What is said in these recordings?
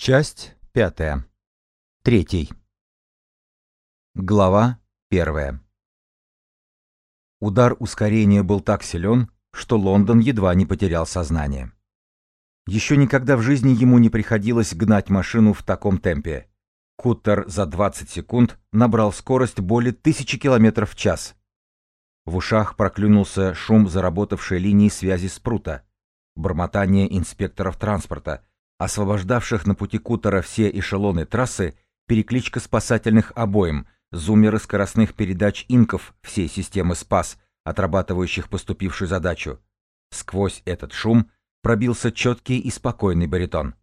Часть пятая. Третий. Глава первая. Удар ускорения был так силен, что Лондон едва не потерял сознание. Еще никогда в жизни ему не приходилось гнать машину в таком темпе. Куттер за 20 секунд набрал скорость более тысячи километров в час. В ушах проклюнулся шум заработавшей линии связи спрута, бормотание инспекторов транспорта — освобождавших на пути Кутера все эшелоны трассы, перекличка спасательных обоим, зумеры скоростных передач инков всей системы СПАС, отрабатывающих поступившую задачу. Сквозь этот шум пробился четкий и спокойный баритон.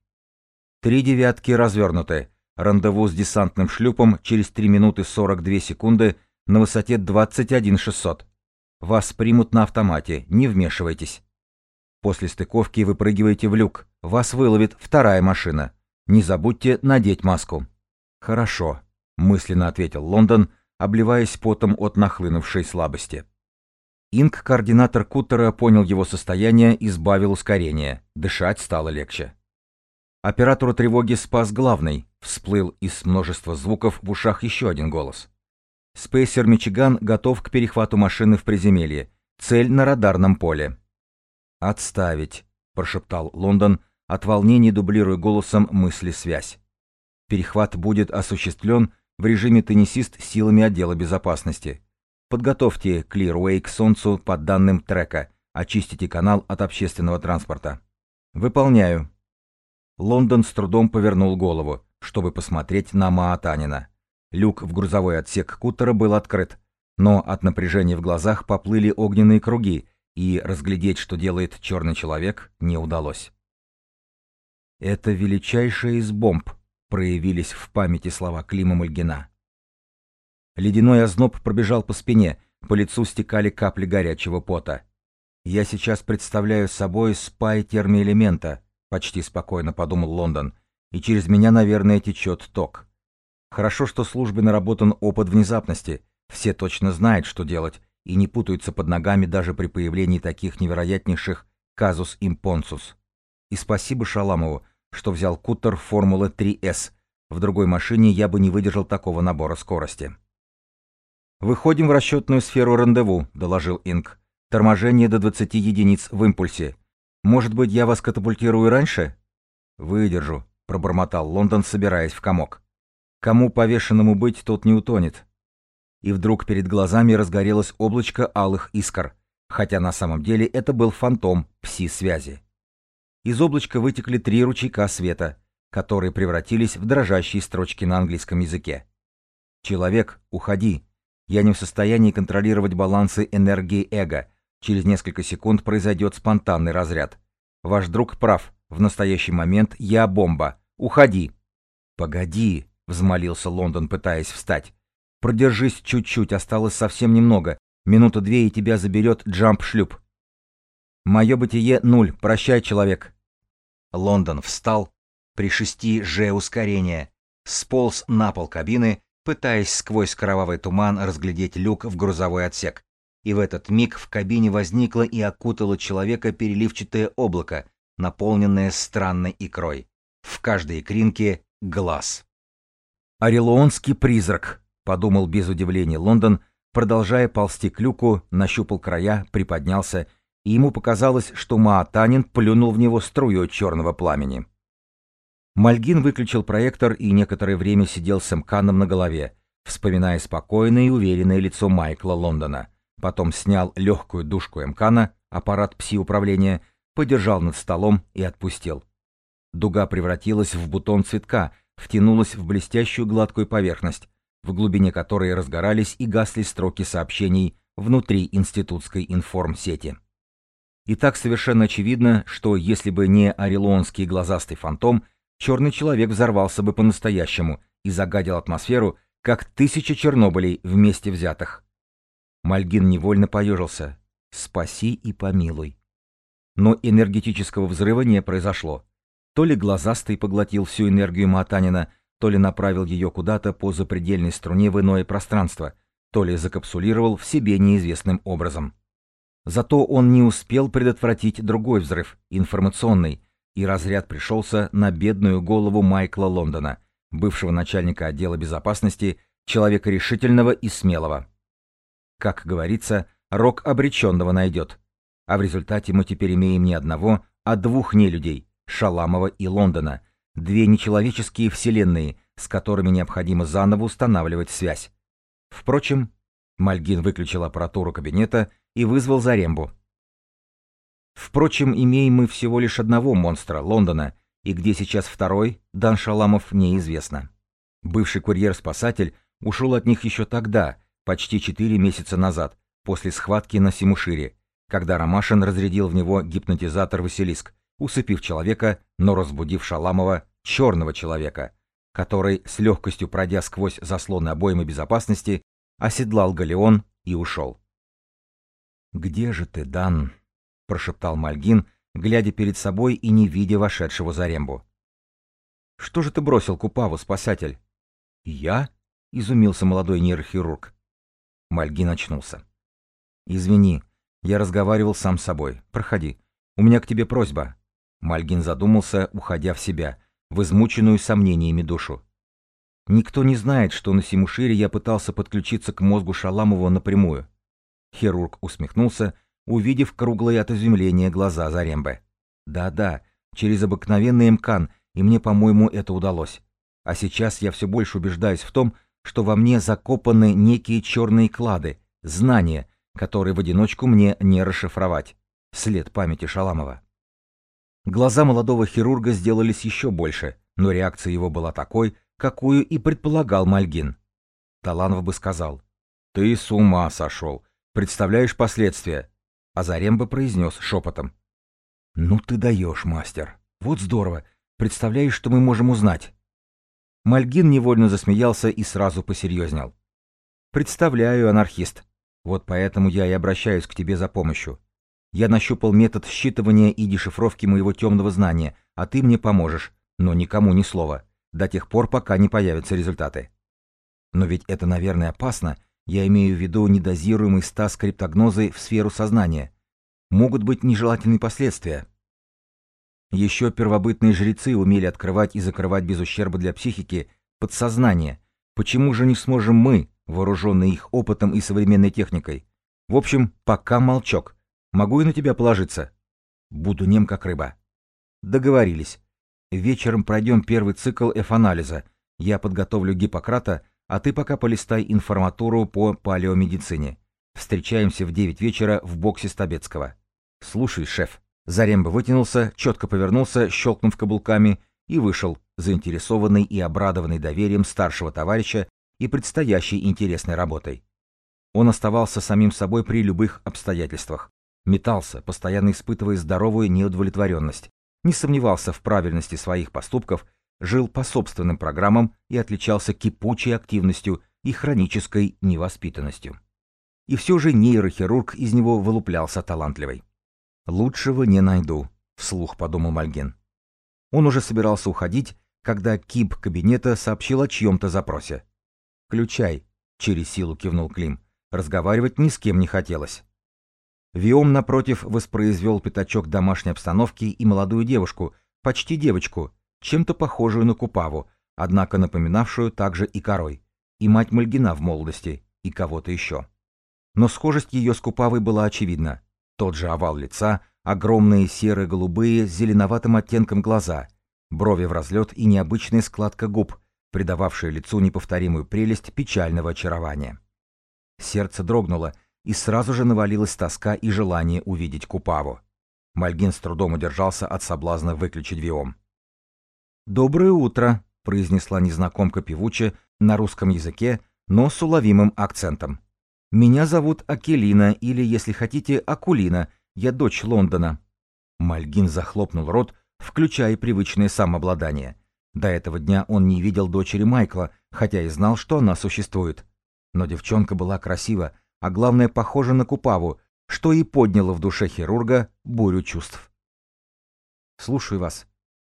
Три девятки развернуты. Рандеву с десантным шлюпом через 3 минуты 42 секунды на высоте 21 600. Вас примут на автомате, не вмешивайтесь. После стыковки выпрыгиваете в люк. Вас выловит вторая машина. Не забудьте надеть маску. Хорошо, мысленно ответил Лондон, обливаясь потом от нахлынувшей слабости. Инк-координатор Куттера понял его состояние и сбавил ускорение. Дышать стало легче. Оператору тревоги спас главный. Всплыл из множества звуков в ушах еще один голос. Спейсер Мичиган готов к перехвату машины в приземелье. Цель на радарном поле. «Отставить», — прошептал Лондон, от волнения дублируя голосом мысли связь. Перехват будет осуществлен в режиме теннисист силами отдела безопасности. Подготовьте Clearway к солнцу по данным трека, очистите канал от общественного транспорта. Выполняю. Лондон с трудом повернул голову, чтобы посмотреть на Маатанина. Люк в грузовой отсек кутера был открыт, но от напряжения в глазах поплыли огненные круги, и разглядеть, что делает черный человек, не удалось. Это величайшая из бомб, проявились в памяти слова Клима Мальгина. Ледяной озноб пробежал по спине, по лицу стекали капли горячего пота. «Я сейчас представляю собой спай термоэлемента», — почти спокойно подумал Лондон, «и через меня, наверное, течет ток. Хорошо, что службе наработан опыт внезапности, все точно знают, что делать, и не путаются под ногами даже при появлении таких невероятнейших казус импонсус. И спасибо Шаламову, что взял кутер Формулы 3С. В другой машине я бы не выдержал такого набора скорости. «Выходим в расчетную сферу рандеву», — доложил Инк. «Торможение до 20 единиц в импульсе. Может быть, я вас катапультирую раньше?» «Выдержу», — пробормотал Лондон, собираясь в комок. «Кому повешенному быть, тот не утонет и вдруг перед глазами разгорелось облачко алых искр, хотя на самом деле это был фантом пси-связи. Из облачка вытекли три ручейка света, которые превратились в дрожащие строчки на английском языке. «Человек, уходи. Я не в состоянии контролировать балансы энергии эго. Через несколько секунд произойдет спонтанный разряд. Ваш друг прав. В настоящий момент я бомба. Уходи!» «Погоди!» — взмолился Лондон, пытаясь встать. Продержись чуть-чуть, осталось совсем немного. Минута две и тебя заберет джамп-шлюп. Мое бытие — нуль. Прощай, человек. Лондон встал при шести же ускорения, сполз на пол кабины, пытаясь сквозь кровавый туман разглядеть люк в грузовой отсек. И в этот миг в кабине возникло и окутало человека переливчатое облако, наполненное странной икрой. В каждой икринке — глаз. Орелонский призрак, подумал без удивления Лондон, продолжая ползти к люку, нащупал края, приподнялся, и ему показалось, что Маатанин плюнул в него струей черного пламени. Мальгин выключил проектор и некоторое время сидел с эмканом на голове, вспоминая спокойное и уверенное лицо Майкла Лондона. Потом снял легкую душку эмкана, аппарат пси-управления, подержал над столом и отпустил. Дуга превратилась в бутон цветка, втянулась в блестящую гладкую поверхность, в глубине которой разгорались и гасли строки сообщений внутри институтской информсети. И так совершенно очевидно, что если бы не орелонский глазастый фантом, черный человек взорвался бы по-настоящему и загадил атмосферу, как тысяча Чернобылей вместе взятых. Мальгин невольно поежился. «Спаси и помилуй». Но энергетического взрыва не произошло. То ли глазастый поглотил всю энергию Матанина, то ли направил ее куда-то по запредельной струне в иное пространство, то ли закапсулировал в себе неизвестным образом. Зато он не успел предотвратить другой взрыв, информационный, И разряд пришелся на бедную голову Майкла Лондона, бывшего начальника отдела безопасности, человека решительного и смелого. Как говорится, рок обреченного найдет. А в результате мы теперь имеем не одного, а двух нелюдей — Шаламова и Лондона, две нечеловеческие вселенные, с которыми необходимо заново устанавливать связь. Впрочем, Мальгин выключил аппаратуру кабинета и вызвал Зарембу. Впрочем, имеем мы всего лишь одного монстра, Лондона, и где сейчас второй, Дан Шаламов, неизвестно. Бывший курьер-спасатель ушел от них еще тогда, почти четыре месяца назад, после схватки на Симушире, когда Ромашин разрядил в него гипнотизатор Василиск, усыпив человека, но разбудив Шаламова, черного человека, который, с легкостью пройдя сквозь заслоны обоймы безопасности, оседлал галеон и ушел. «Где же ты, Дан?» — прошептал Мальгин, глядя перед собой и не видя вошедшего Зарембу. «Что же ты бросил Купаву, спасатель?» «Я?» — изумился молодой нейрохирург. Мальгин очнулся. «Извини, я разговаривал сам с собой. Проходи. У меня к тебе просьба». Мальгин задумался, уходя в себя, в измученную сомнениями душу. Никто не знает, что на Симушире я пытался подключиться к мозгу Шаламова напрямую. Хирург усмехнулся, увидев круглые от изумления глаза Зарембе. Да-да, через обыкновенный МКАН, и мне, по-моему, это удалось. А сейчас я все больше убеждаюсь в том, что во мне закопаны некие черные клады, знания, которые в одиночку мне не расшифровать. След памяти Шаламова. Глаза молодого хирурга сделались еще больше, но реакция его была такой, какую и предполагал Мальгин. Таланов бы сказал, «Ты с ума сошел! Представляешь последствия?» А Заремба произнес шепотом, «Ну ты даешь, мастер! Вот здорово! Представляешь, что мы можем узнать?» Мальгин невольно засмеялся и сразу посерьезнел. «Представляю, анархист. Вот поэтому я и обращаюсь к тебе за помощью. Я нащупал метод считывания и дешифровки моего темного знания, а ты мне поможешь, но никому ни слова, до тех пор, пока не появятся результаты. Но ведь это, наверное, опасно, я имею в виду недозируемый стаз криптогнозы в сферу сознания. Могут быть нежелательные последствия. Еще первобытные жрецы умели открывать и закрывать без ущерба для психики подсознание. Почему же не сможем мы, вооруженные их опытом и современной техникой? В общем, пока молчок. Могу и на тебя положиться. Буду нем как рыба. Договорились. Вечером пройдем первый цикл F-анализа. Я подготовлю Гиппократа, а ты пока полистай информатуру по палеомедицине. Встречаемся в 9 вечера в боксе Стабецкого. Слушай, шеф. Заремба вытянулся, четко повернулся, щелкнув каблуками, и вышел, заинтересованный и обрадованный доверием старшего товарища и предстоящей интересной работой. Он оставался самим собой при любых обстоятельствах. Метался, постоянно испытывая здоровую неудовлетворенность, не сомневался в правильности своих поступков, жил по собственным программам и отличался кипучей активностью и хронической невоспитанностью. И все же нейрохирург из него вылуплялся талантливый. «Лучшего не найду», — вслух подумал Мальген. Он уже собирался уходить, когда кип кабинета сообщил о чьем-то запросе. «Включай», — через силу кивнул Клим. Разговаривать ни с кем не хотелось. Виом, напротив, воспроизвел пятачок домашней обстановки и молодую девушку, почти девочку, чем-то похожую на Купаву, однако напоминавшую также и корой, и мать Мальгина в молодости, и кого-то еще. Но схожесть ее с Купавой была очевидна. Тот же овал лица, огромные серо-голубые с зеленоватым оттенком глаза, брови в разлет и необычная складка губ, придававшая лицу неповторимую прелесть печального очарования. Сердце дрогнуло, и сразу же навалилась тоска и желание увидеть Купаву. Мальгин с трудом удержался от соблазна выключить виом. «Доброе утро», — произнесла незнакомка певуче на русском языке, но с уловимым акцентом. «Меня зовут Акелина, или, если хотите, Акулина, я дочь Лондона». Мальгин захлопнул рот, включая привычное самообладание. До этого дня он не видел дочери Майкла, хотя и знал, что она существует. Но девчонка была красива, а главное, похоже на Купаву, что и подняло в душе хирурга бурю чувств. «Слушаю вас.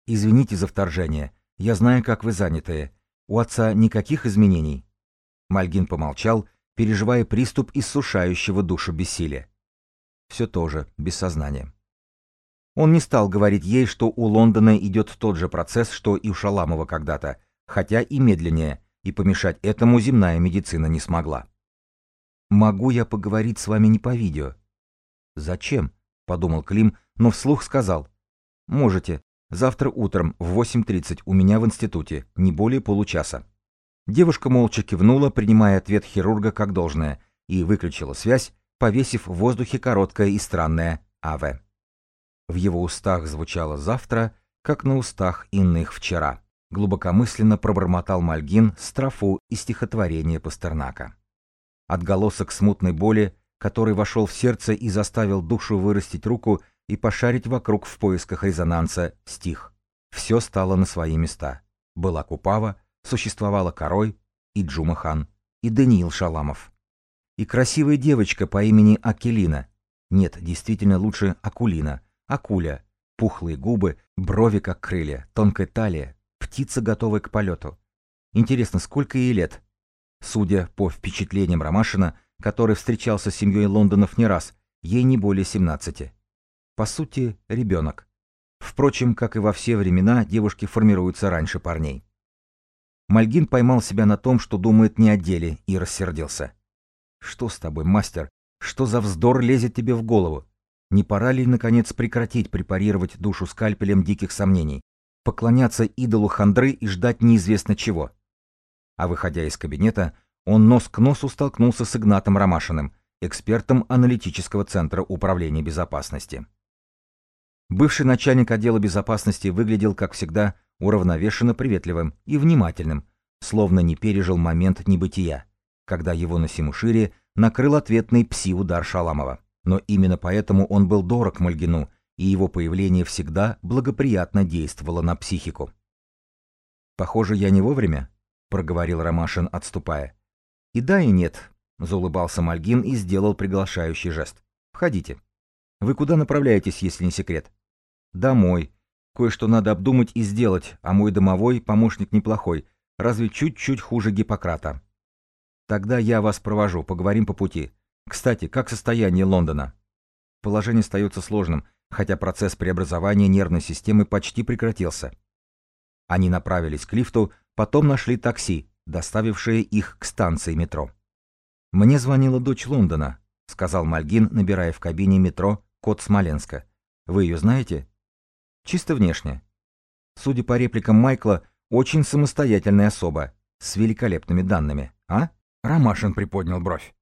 Извините за вторжение. Я знаю, как вы заняты. У отца никаких изменений?» Мальгин помолчал, переживая приступ иссушающего душу бессилия. Все тоже, без сознания. Он не стал говорить ей, что у Лондона идет тот же процесс, что и у Шаламова когда-то, хотя и медленнее, и помешать этому земная медицина не смогла. «Могу я поговорить с вами не по видео?» «Зачем?» — подумал Клим, но вслух сказал. «Можете. Завтра утром в 8.30 у меня в институте, не более получаса». Девушка молча кивнула, принимая ответ хирурга как должное, и выключила связь, повесив в воздухе короткое и странное «АВ». В его устах звучало «завтра», как на устах иных вчера. Глубокомысленно пробормотал Мальгин строфу из стихотворения Пастернака. Отголосок смутной боли, который вошел в сердце и заставил душу вырастить руку и пошарить вокруг в поисках резонанса, стих. Все стало на свои места. Была Купава, существовала Корой, и Джумахан, и Даниил Шаламов. И красивая девочка по имени Акелина. Нет, действительно лучше Акулина. Акуля. Пухлые губы, брови как крылья, тонкая талия, птица, готовая к полету. Интересно, сколько ей лет? Судя по впечатлениям Ромашина, который встречался с семьей Лондонов не раз, ей не более 17. По сути, ребенок. Впрочем, как и во все времена, девушки формируются раньше парней. Мальгин поймал себя на том, что думает не о деле, и рассердился. «Что с тобой, мастер? Что за вздор лезет тебе в голову? Не пора ли, наконец, прекратить препарировать душу скальпелем диких сомнений, поклоняться идолу хандры и ждать неизвестно чего?» А выходя из кабинета, он нос к носу столкнулся с Игнатом Ромашиным, экспертом аналитического центра управления безопасности. Бывший начальник отдела безопасности выглядел, как всегда, уравновешенно приветливым и внимательным, словно не пережил момент небытия, когда его на Симушире накрыл ответный пси-удар Шаламова. Но именно поэтому он был дорог Мальгину, и его появление всегда благоприятно действовало на психику. «Похоже, я не вовремя», — проговорил Ромашин, отступая. «И да, и нет», — заулыбался Мальгин и сделал приглашающий жест. «Входите». Вы куда направляетесь, если не секрет? Домой. Кое-что надо обдумать и сделать, а мой домовой помощник неплохой, разве чуть-чуть хуже Гиппократа. Тогда я вас провожу, поговорим по пути. Кстати, как состояние Лондона? Положение остается сложным, хотя процесс преобразования нервной системы почти прекратился. Они направились к лифту, потом нашли такси, доставившее их к станции метро. Мне звонила дочь Лондона, — сказал Мальгин, набирая в кабине метро код Смоленска. «Вы ее знаете?» «Чисто внешне. Судя по репликам Майкла, очень самостоятельная особа, с великолепными данными, а?» Ромашин приподнял бровь.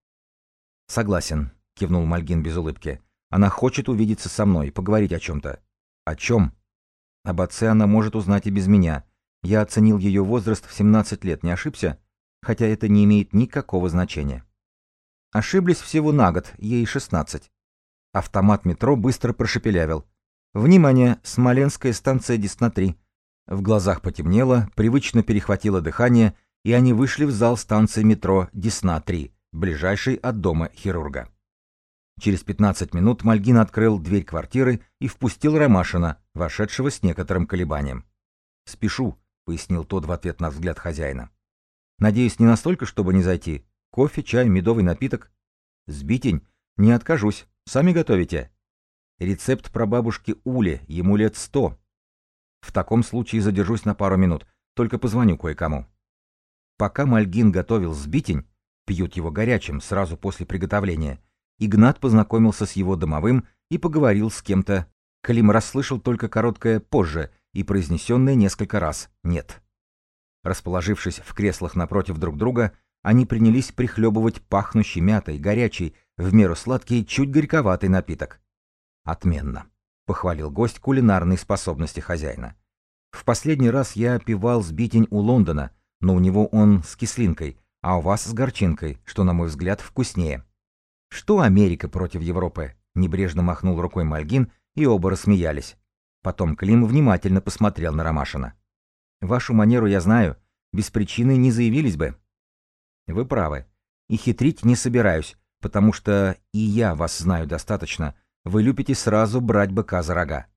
«Согласен», — кивнул Мальгин без улыбки. «Она хочет увидеться со мной, поговорить о чем-то». «О чем?» «Об отце она может узнать и без меня. Я оценил ее возраст в 17 лет, не ошибся? Хотя это не имеет никакого значения». Ошиблись всего на год, ей 16. Автомат метро быстро прошепелявил. «Внимание! Смоленская станция Десна-3». В глазах потемнело, привычно перехватило дыхание, и они вышли в зал станции метро Десна-3, ближайший от дома хирурга. Через 15 минут Мальгин открыл дверь квартиры и впустил Ромашина, вошедшего с некоторым колебанием. «Спешу», — пояснил тот в ответ на взгляд хозяина. «Надеюсь, не настолько, чтобы не зайти. Кофе, чай, медовый напиток? Сбитень? Не откажусь. Сами готовите? Рецепт про бабушки Ули, ему лет сто. В таком случае задержусь на пару минут, только позвоню кое-кому. Пока Мальгин готовил сбитень, пьют его горячим, сразу после приготовления, Игнат познакомился с его домовым и поговорил с кем-то. Клим расслышал только короткое «позже» и произнесенное несколько раз «нет». Расположившись в креслах напротив друг друга, они принялись прихлебывать пахнущий мятой, горячий, в меру сладкий, чуть горьковатый напиток. «Отменно», — похвалил гость кулинарные способности хозяина. «В последний раз я пивал сбитень у Лондона, но у него он с кислинкой, а у вас с горчинкой, что, на мой взгляд, вкуснее». «Что Америка против Европы?» — небрежно махнул рукой Мальгин, и оба рассмеялись. Потом Клим внимательно посмотрел на Ромашина. «Вашу манеру я знаю. Без причины не заявились бы. Вы правы. И хитрить не собираюсь, потому что и я вас знаю достаточно. Вы любите сразу брать быка за рога.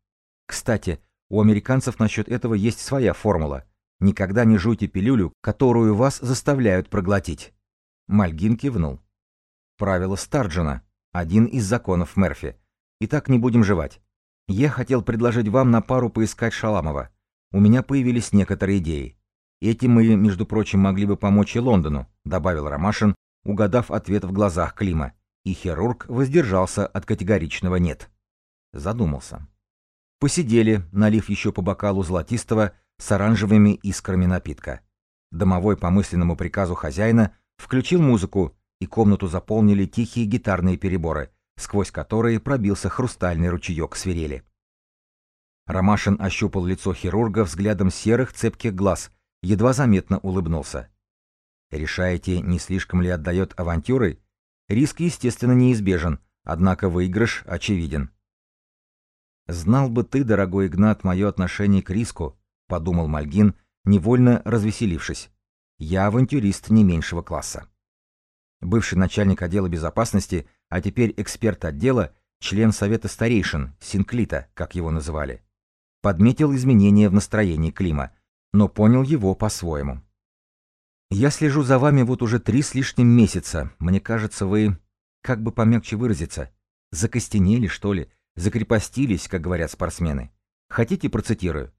Кстати, у американцев насчет этого есть своя формула. Никогда не жуйте пилюлю, которую вас заставляют проглотить. Мальгин кивнул. Правило Старджина. Один из законов Мерфи. Итак, не будем жевать. Я хотел предложить вам на пару поискать Шаламова. У меня появились некоторые идеи. Этим мы, между прочим, могли бы помочь и Лондону, добавил Ромашин, угадав ответ в глазах Клима, и хирург воздержался от категоричного «нет». Задумался. Посидели, налив еще по бокалу золотистого с оранжевыми искрами напитка. Домовой по мысленному приказу хозяина включил музыку, и комнату заполнили тихие гитарные переборы, сквозь которые пробился хрустальный ручеек свирели. Ромашин ощупал лицо хирурга взглядом серых цепких глаз, едва заметно улыбнулся. Решаете, не слишком ли отдает авантюры? Риск, естественно, неизбежен, однако выигрыш очевиден. «Знал бы ты, дорогой Игнат, мое отношение к риску», — подумал Мальгин, невольно развеселившись. «Я авантюрист не меньшего класса». Бывший начальник отдела безопасности, а теперь эксперт отдела, член Совета старейшин, Синклита, как его называли, подметил изменения в настроении Клима, но понял его по-своему. «Я слежу за вами вот уже три с лишним месяца. Мне кажется, вы, как бы помягче выразиться, закостенели, что ли, закрепостились, как говорят спортсмены. Хотите, процитирую?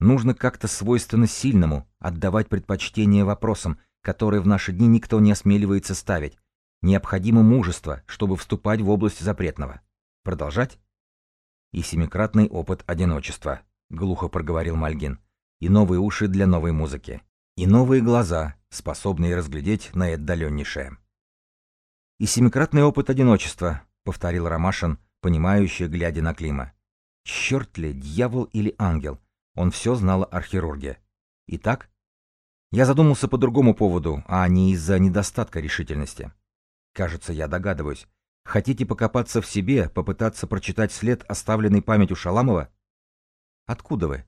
Нужно как-то свойственно сильному отдавать предпочтение вопросам, которые в наши дни никто не осмеливается ставить. Необходимо мужество, чтобы вступать в область запретного. Продолжать? И семикратный опыт одиночества, глухо проговорил Мальгин. И новые уши для новой музыки. И новые глаза, способные разглядеть на отдаленнейшее. «И семикратный опыт одиночества», — повторил Ромашин, понимающе глядя на Клима. «Черт ли, дьявол или ангел?» Он все знал о хирурге. «Итак?» Я задумался по другому поводу, а не из-за недостатка решительности. Кажется, я догадываюсь. Хотите покопаться в себе, попытаться прочитать след, оставленный памятью Шаламова? Откуда вы?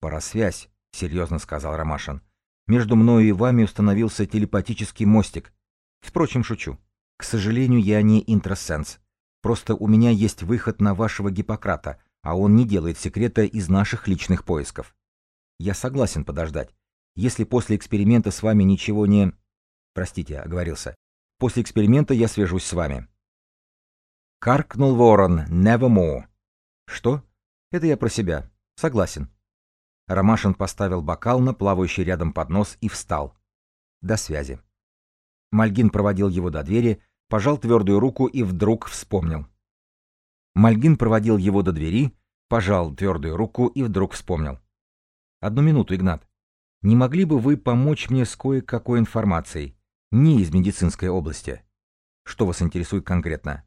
Парасвязь, серьезно сказал Ромашин. Между мною и вами установился телепатический мостик. Впрочем, шучу. К сожалению, я не интросенс. Просто у меня есть выход на вашего Гиппократа, а он не делает секрета из наших личных поисков. Я согласен подождать. Если после эксперимента с вами ничего не... Простите, оговорился. После эксперимента я свяжусь с вами. Каркнул ворон, nevermore. Что? Это я про себя. Согласен. Ромашин поставил бокал на плавающий рядом поднос и встал. До связи. Мальгин проводил его до двери, пожал твердую руку и вдруг вспомнил. Мальгин проводил его до двери, пожал твердую руку и вдруг вспомнил. «Одну минуту, Игнат. Не могли бы вы помочь мне с кое-какой информацией, не из медицинской области? Что вас интересует конкретно?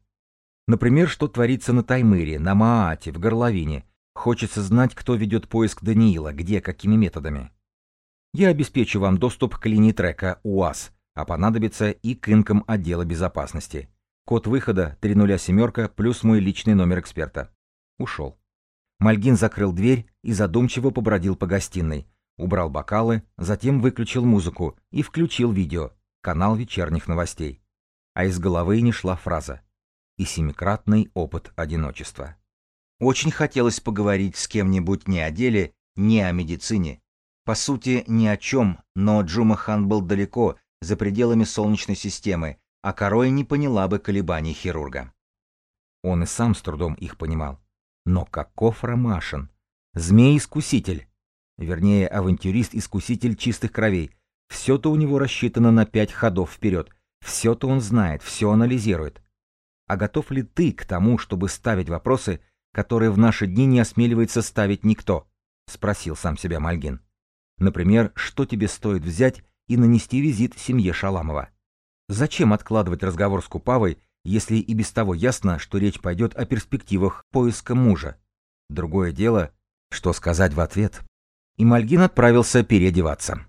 Например, что творится на Таймыре, на Маате, в Горловине, Хочется знать, кто ведет поиск Даниила, где, какими методами. Я обеспечу вам доступ к линии трека УАЗ, а понадобится и к инкам отдела безопасности. Код выхода 307 плюс мой личный номер эксперта. Ушел. Мальгин закрыл дверь и задумчиво побродил по гостиной, убрал бокалы, затем выключил музыку и включил видео, канал вечерних новостей. А из головы не шла фраза «И семикратный опыт одиночества». Очень хотелось поговорить с кем-нибудь не о деле, не о медицине. По сути, ни о чем, но Джумахан был далеко, за пределами Солнечной системы, а Корой не поняла бы колебаний хирурга. Он и сам с трудом их понимал. Но каков Ромашин? Змей-искуситель. Вернее, авантюрист-искуситель чистых кровей. Все-то у него рассчитано на пять ходов вперед. Все-то он знает, все анализирует. А готов ли ты к тому, чтобы ставить вопросы, которые в наши дни не осмеливается ставить никто? — спросил сам себя Мальгин. Например, что тебе стоит взять и нанести визит семье Шаламова? Зачем откладывать разговор с Купавой, если и без того ясно, что речь пойдет о перспективах поиска мужа? Другое дело, что сказать в ответ. И Мальгин отправился переодеваться.